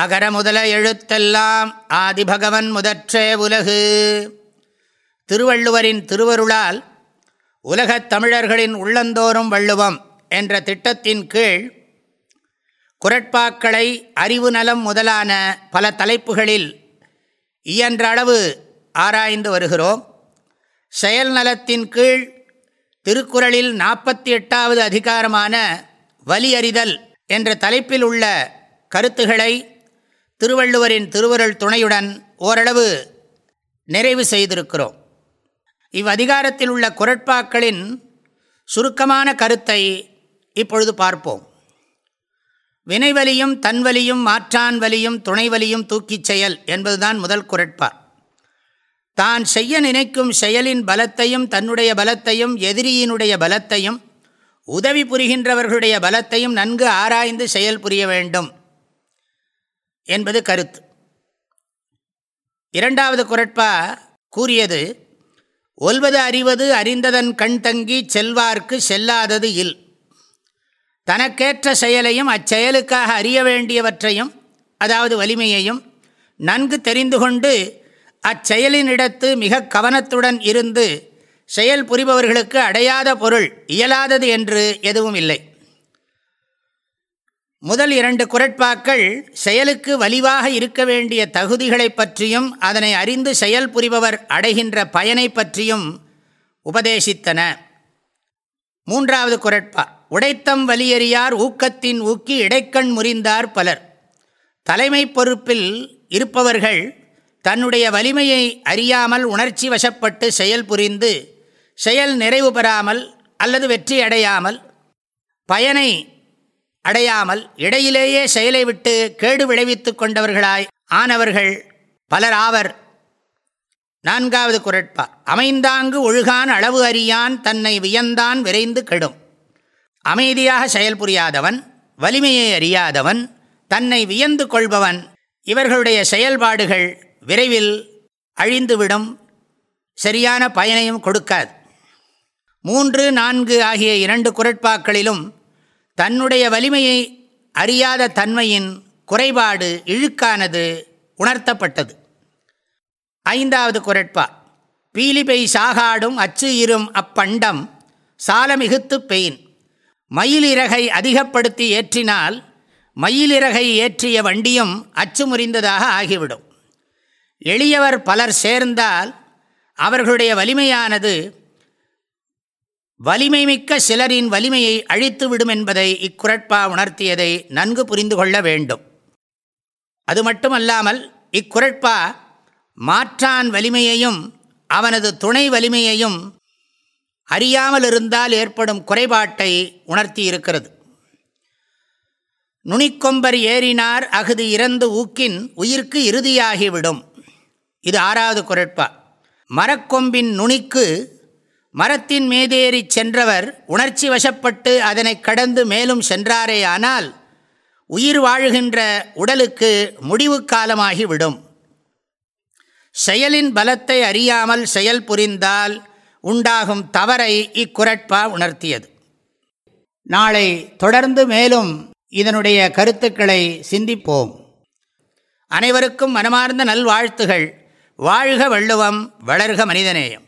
அகர முதல எழுத்தெல்லாம் ஆதிபகவன் முதற்றே உலகு. திருவள்ளுவரின் திருவருளால் உலகத் தமிழர்களின் உள்ளந்தோறும் வள்ளுவம் என்ற திட்டத்தின் கீழ் குரட்பாக்களை அறிவு நலம் முதலான பல தலைப்புகளில் இயன்ற அளவு ஆராய்ந்து வருகிறோம். செயல் நலத்தின் கீழ் திருக்குறளில் நாற்பத்தி எட்டாவது அதிகாரமான வலியறிதல் என்ற தலைப்பில் உள்ள கருத்துகளை திருவள்ளுவரின் திருவருள் துணையுடன் ஓரளவு நிறைவு செய்திருக்கிறோம். இவ்வதிகாரத்தில் உள்ள குரட்பாக்களின் சுருக்கமான கருத்தை இப்பொழுது பார்ப்போம். வினைவலியும் தன்வலியும் மாற்றான் வலியும் துணைவலியும் தூக்கிச் செயல் என்பதுதான் முதல் குரட்பா. தான் செய்ய நினைக்கும் செயலின் பலத்தையும் தன்னுடைய பலத்தையும் எதிரியினுடைய பலத்தையும் உதவி புரிகின்றவர்களுடைய பலத்தையும் நன்கு ஆராய்ந்து செயல் புரிய வேண்டும். என்பது கருத்து. இரண்டாவது குரட்பா கூறியது ஒல்வது அறிவது அறிந்ததன் கண் தங்கி செல்வார்க்கு செல்லாதது இல். தனக்கேற்ற செயலையும் அச்செயலுக்காக அறிய வேண்டியவற்றையும் அதாவது வலிமையையும் நன்கு தெரிந்து கொண்டு அச்செயலினிடத்து மிக கவனத்துடன் இருந்து செயல் புரிபவர்களுக்கு அடையாத பொருள் இயலாதது என்று எதுவும் இல்லை. முதல் இரண்டு குரட்பாக்கள் செயலுக்கு வலிவாக இருக்க வேண்டிய தகுதிகளை பற்றியும் அதனை அறிந்து செயல் புரிபவர் அடைகின்ற பயனை பற்றியும் உபதேசித்தன. மூன்றாவது குரட்பா உடைத்தம் வலியறியார் ஊக்கத்தின் ஊக்கி இடைக்கண் முறிந்தார் பலர். தலைமை பொறுப்பில் இருப்பவர்கள் தன்னுடைய வலிமையை அறியாமல் உணர்ச்சி வசப்பட்டு செயல் புரிந்து செயல் நிறைவு பெறாமல் அல்லது வெற்றி அடையாமல் பயனை அடையாமல் இடையிலேயே செயலை விட்டு கேடு விளைவித்து கொண்டவர்களாய் ஆனவர்கள் பலர் ஆவர். நான்காவது குரட்பா. அமைந்தாங்கு ஒழுகான் அளவு அறியான் தன்னை வியந்தான் விரைந்து கெடும். அமைதியாக செயல் புரியாதவன் வலிமையை அறியாதவன் தன்னை வியந்து கொள்பவன் இவர்களுடைய செயல்பாடுகள் விரைவில் அழிந்துவிடும். சரியான பயனையும் கொடுக்காது. மூன்று நான்கு ஆகிய இரண்டு குரட்பாக்களிலும் தன்னுடைய வலிமையை அறியாத தன்மையின் குறைபாடு இழுக்கானது உணர்த்தப்பட்டது. ஐந்தாவது குரட்பா. பீலிபை சாகாடும் அச்சு இரும் அப்பண்டம் சாலமிகுத்து பெயின். மயிலிறகை அதிகப்படுத்தி ஏற்றினால் மயிலிறகை ஏற்றிய வண்டியும் அச்சு முறிந்ததாக ஆகிவிடும். எளியவர் பலர் சேர்ந்தால் அவர்களுடைய வலிமையானது வலிமை மிக்க சிலரின் வலிமையை அழித்துவிடும் என்பதை இக்குரட்பா உணர்த்தியதை நன்கு புரிந்து கொள்ள வேண்டும். அது மட்டுமல்லாமல் இக்குரட்பா மாற்றான் வலிமையையும் அவனது துணை வலிமையையும் அறியாமல் இருந்தால் ஏற்படும் குறைபாட்டை உணர்த்தி இருக்கிறது நுனிக்கொம்பர் ஏறினார் அகுது இறந்து ஊக்கின் உயிர்க்கு இறுதியாகிவிடும். இது ஆறாவது குரட்பா மரக்கொம்பின் நுனிக்கு மரத்தின் மீதேறி சென்றவர் உணர்ச்சி வசப்பட்டு அதனை கடந்து மேலும் சென்றாரேயானால் உயிர் வாழுகின்ற உடலுக்கு முடிவு காலமாகிவிடும் செயலின் பலத்தை அறியாமல் செயல் புரிந்தால் உண்டாகும் தவறை இக்குரட்பா உணர்த்தியது. நாளை தொடர்ந்து மேலும் இதனுடைய கருத்துக்களை சிந்திப்போம். அனைவருக்கும் மனமார்ந்த நல்வாழ்த்துகள். வாழ்க வள்ளுவம் வளர்க மனிதநேயம்.